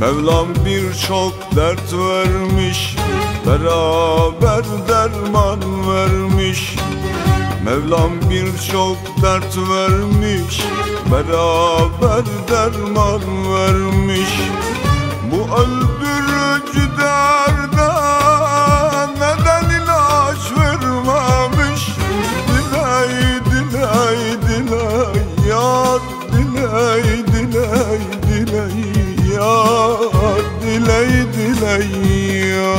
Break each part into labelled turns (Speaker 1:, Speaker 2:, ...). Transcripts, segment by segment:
Speaker 1: Mevlam birçok dert vermiş Beraber derman vermiş. Mevlam birçok dert vermiş Beraber derman vermiş diley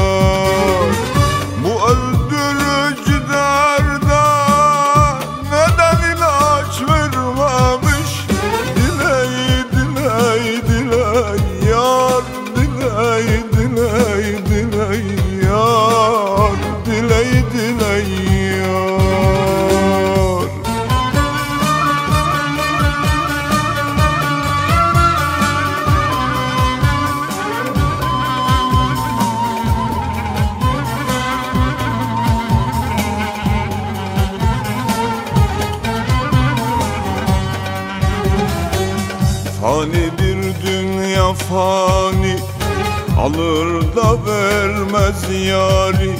Speaker 1: Fanidir dünya fani Alır da vermez yari.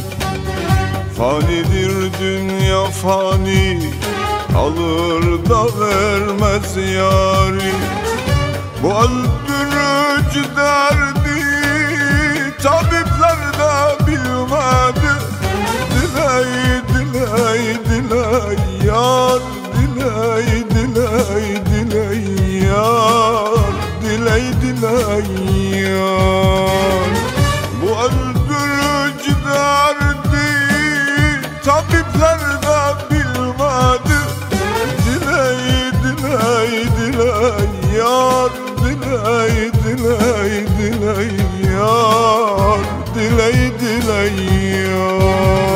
Speaker 1: Fanidir dünya fani Alır da vermez yari. Bu öldürücü derdi De bilmedi Diley diley diley Yar diley diley diley Yar. Diley diley yar